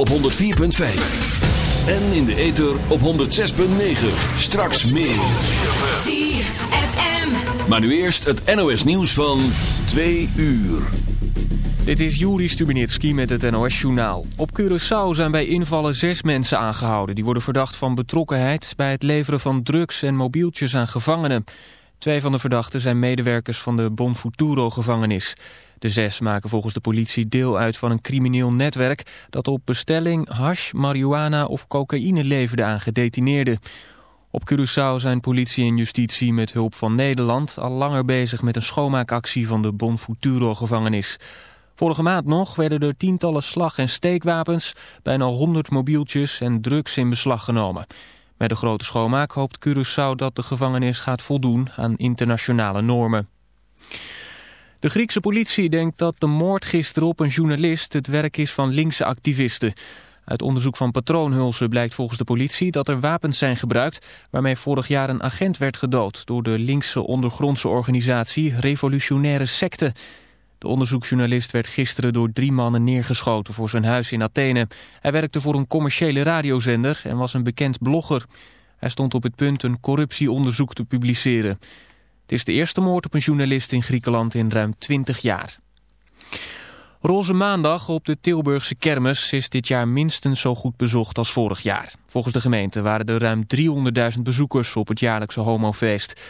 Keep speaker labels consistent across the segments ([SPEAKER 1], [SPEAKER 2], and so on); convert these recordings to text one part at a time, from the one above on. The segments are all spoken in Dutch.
[SPEAKER 1] op 104.5. En in de ether op 106.9. Straks meer. Maar nu eerst het NOS nieuws van 2 uur.
[SPEAKER 2] Dit is Juri Stubenitski met het NOS-journaal. Op Curaçao zijn bij invallen zes mensen aangehouden. Die worden verdacht van betrokkenheid bij het leveren van drugs en mobieltjes aan gevangenen. Twee van de verdachten zijn medewerkers van de Bonfuturo-gevangenis. De zes maken volgens de politie deel uit van een crimineel netwerk... dat op bestelling hash, marihuana of cocaïne leverde aan gedetineerden. Op Curaçao zijn politie en justitie met hulp van Nederland... al langer bezig met een schoonmaakactie van de Bonfuturo-gevangenis. Vorige maand nog werden er tientallen slag- en steekwapens... bijna 100 mobieltjes en drugs in beslag genomen... Bij de grote schoonmaak hoopt Curaçao dat de gevangenis gaat voldoen aan internationale normen. De Griekse politie denkt dat de moord gisteren op een journalist het werk is van linkse activisten. Uit onderzoek van patroonhulzen blijkt volgens de politie dat er wapens zijn gebruikt... waarmee vorig jaar een agent werd gedood door de linkse ondergrondse organisatie Revolutionaire Secte... De onderzoeksjournalist werd gisteren door drie mannen neergeschoten voor zijn huis in Athene. Hij werkte voor een commerciële radiozender en was een bekend blogger. Hij stond op het punt een corruptieonderzoek te publiceren. Het is de eerste moord op een journalist in Griekenland in ruim 20 jaar. Roze Maandag op de Tilburgse kermis is dit jaar minstens zo goed bezocht als vorig jaar. Volgens de gemeente waren er ruim 300.000 bezoekers op het jaarlijkse homofeest.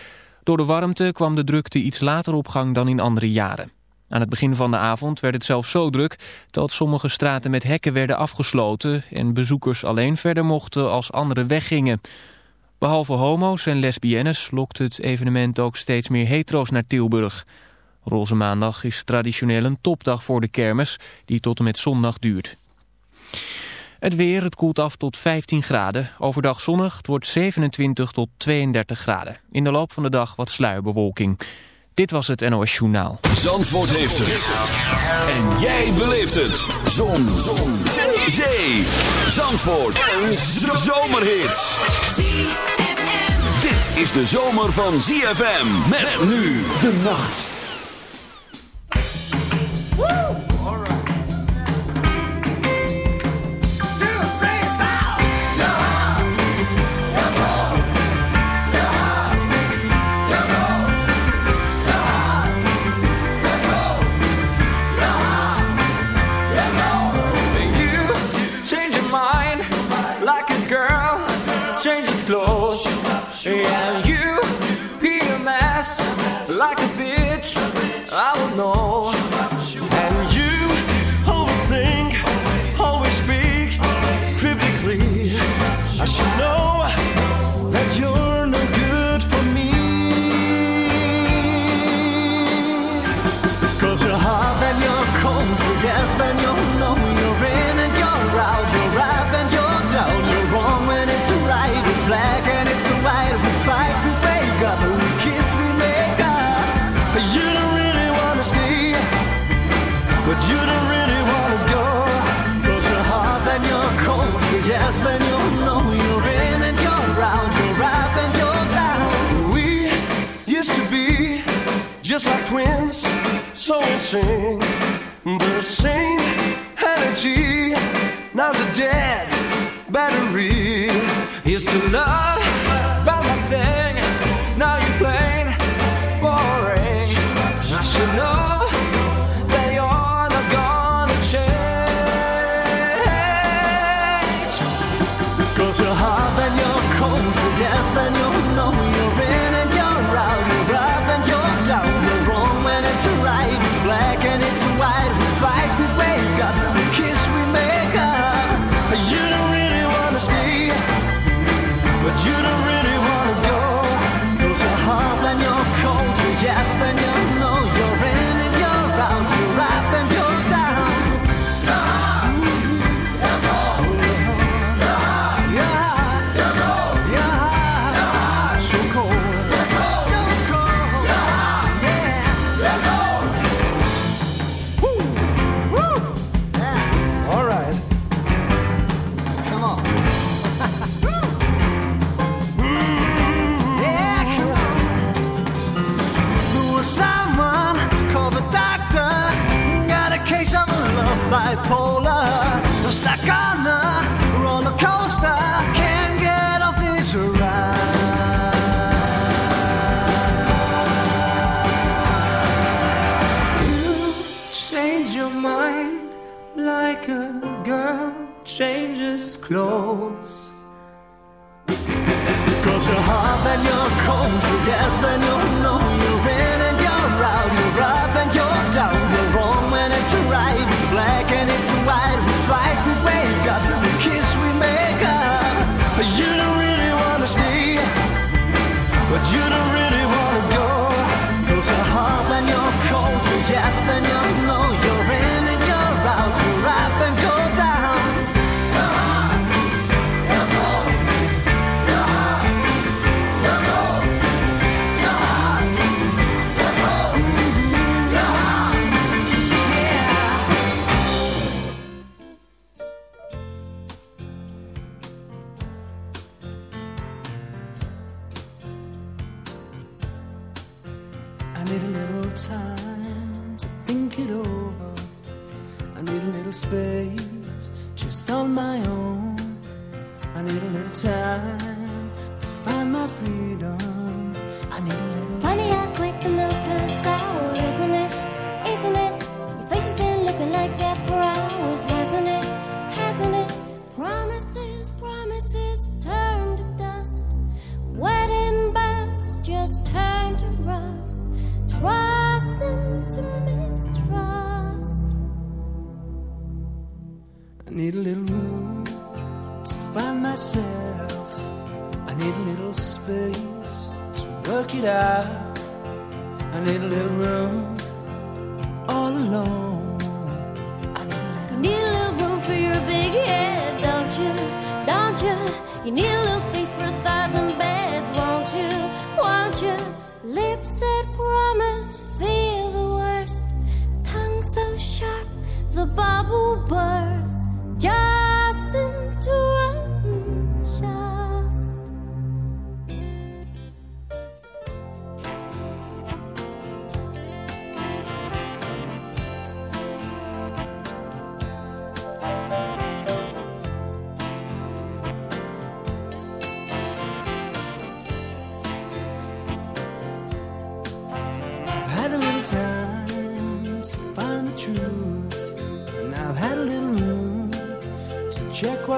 [SPEAKER 2] Door de warmte kwam de drukte iets later op gang dan in andere jaren. Aan het begin van de avond werd het zelfs zo druk dat sommige straten met hekken werden afgesloten en bezoekers alleen verder mochten als anderen weggingen. Behalve homo's en lesbiennes lokt het evenement ook steeds meer hetero's naar Tilburg. Roze maandag is traditioneel een topdag voor de kermis die tot en met zondag duurt. Het weer, het koelt af tot 15 graden. Overdag zonnig, het wordt 27 tot 32 graden. In de loop van de dag wat sluierbewolking. Dit was het NOS Journaal.
[SPEAKER 1] Zandvoort heeft het. En jij beleeft het. Zon. Zon. Zee. Zee. Zandvoort. Een zomerhit.
[SPEAKER 3] ZFM.
[SPEAKER 1] Dit is de zomer van ZFM. Met nu de nacht.
[SPEAKER 4] So we sing the same energy. Now's a dead battery. Used to love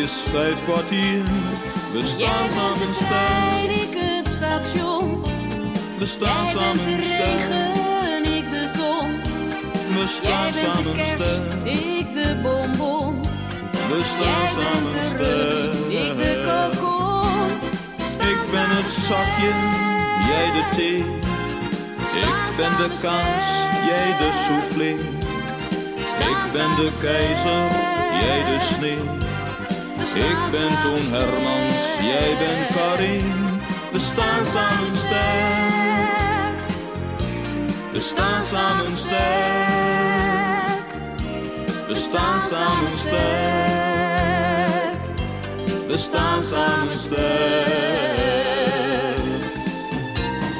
[SPEAKER 5] is vijf kwartier. We
[SPEAKER 6] Jij
[SPEAKER 5] staan
[SPEAKER 6] bent
[SPEAKER 5] samen
[SPEAKER 6] de trein, ik het station.
[SPEAKER 5] we staan
[SPEAKER 6] Jij bent
[SPEAKER 5] samen
[SPEAKER 6] de
[SPEAKER 5] sterk.
[SPEAKER 6] regen, ik de ton.
[SPEAKER 5] We
[SPEAKER 6] Jij
[SPEAKER 5] staan
[SPEAKER 6] bent de
[SPEAKER 5] samen
[SPEAKER 6] kerst,
[SPEAKER 5] sterk,
[SPEAKER 6] ik de bonbon.
[SPEAKER 5] we
[SPEAKER 6] Jij
[SPEAKER 5] staan
[SPEAKER 6] bent
[SPEAKER 5] samen
[SPEAKER 6] de rups, ik de kokon.
[SPEAKER 5] Ik ben het zakje, jij de thee. Ik ben de kaas, jij de soufflé. Ik ben de keizer, jij de sneeuw. Ik ben Toon Hermans, jij bent Karin. We staan samen sterk. We staan samen sterk. We staan samen sterk. We staan samen sterk.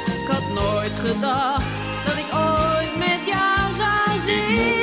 [SPEAKER 6] Ik had nooit gedacht dat ik ooit met jou zou
[SPEAKER 5] Ik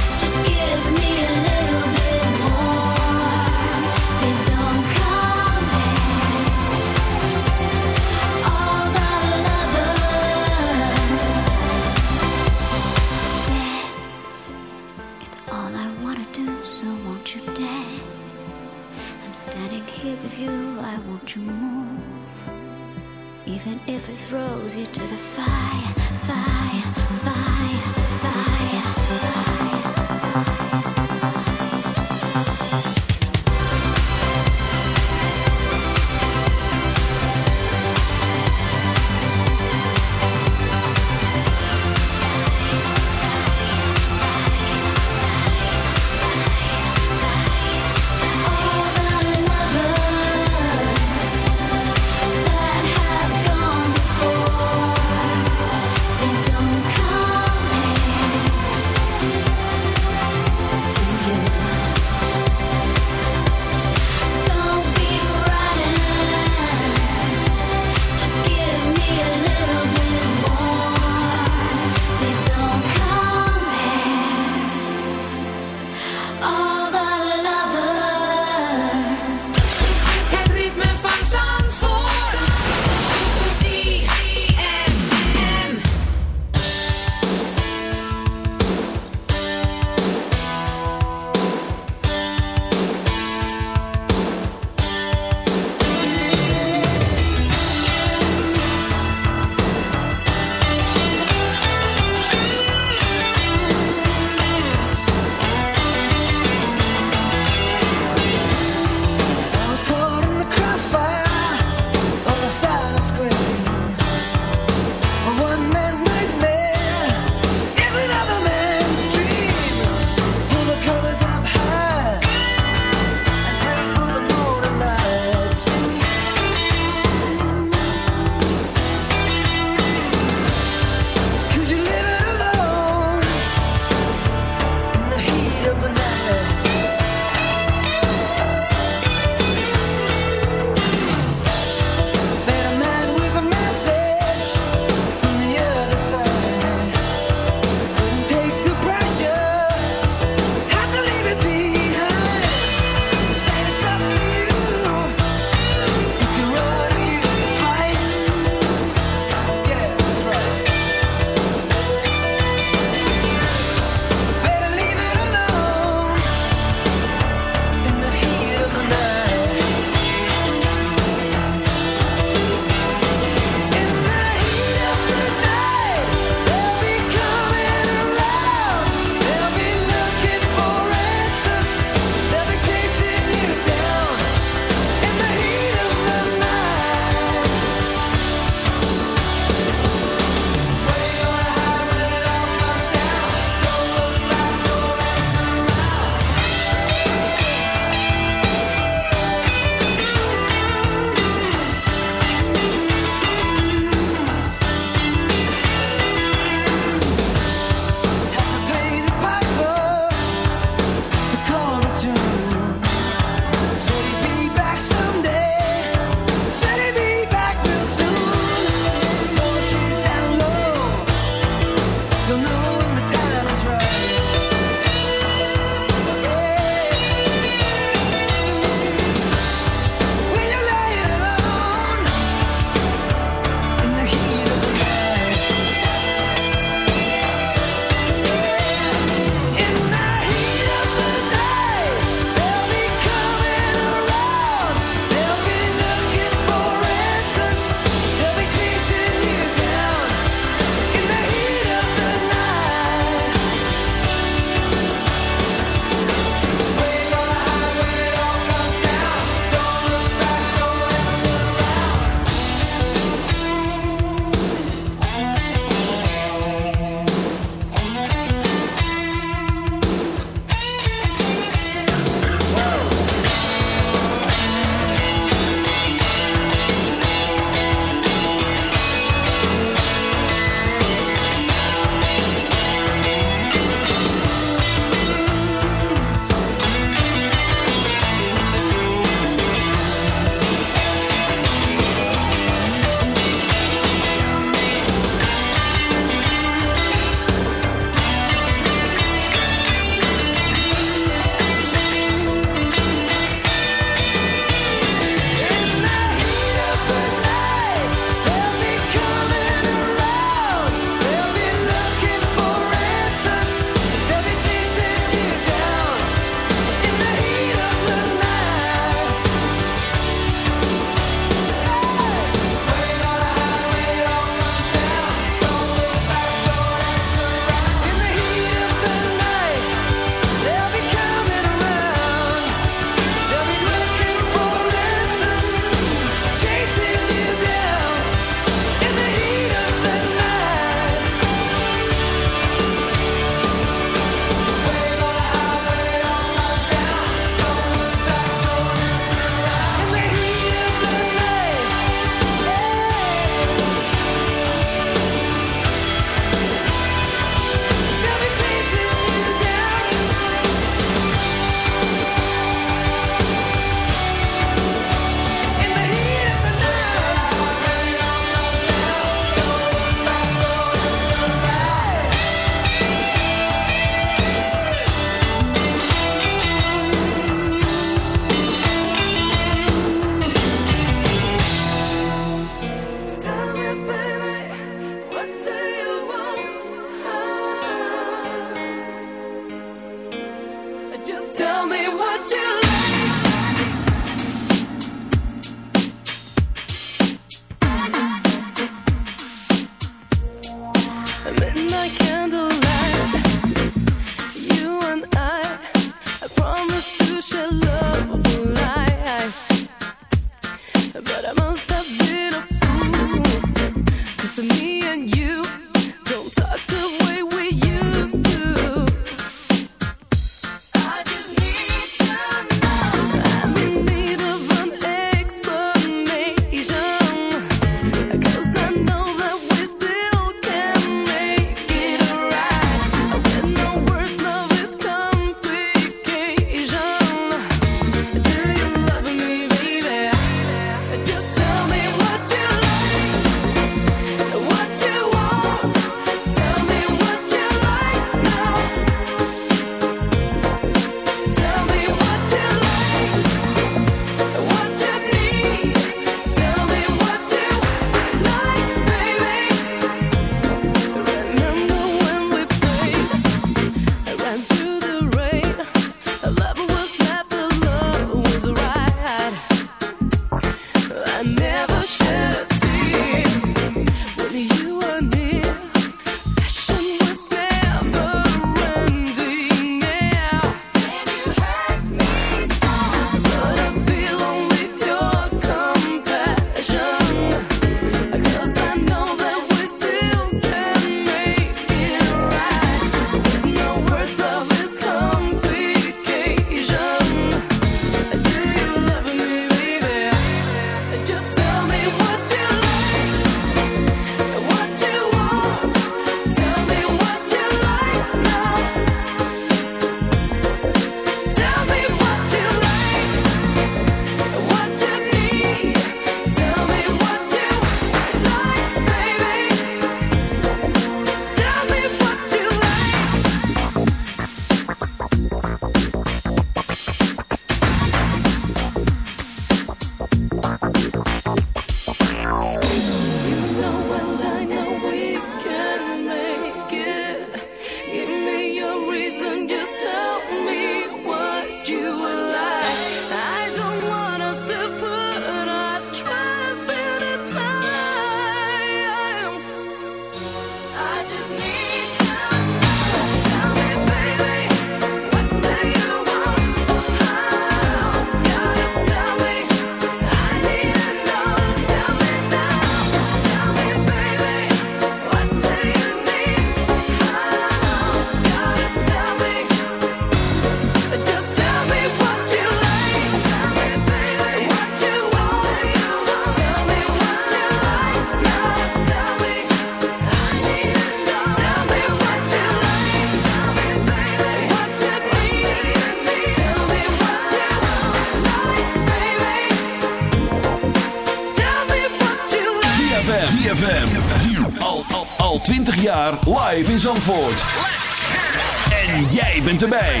[SPEAKER 1] En jij bent erbij.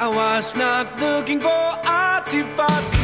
[SPEAKER 7] I was not looking for
[SPEAKER 1] artifacts.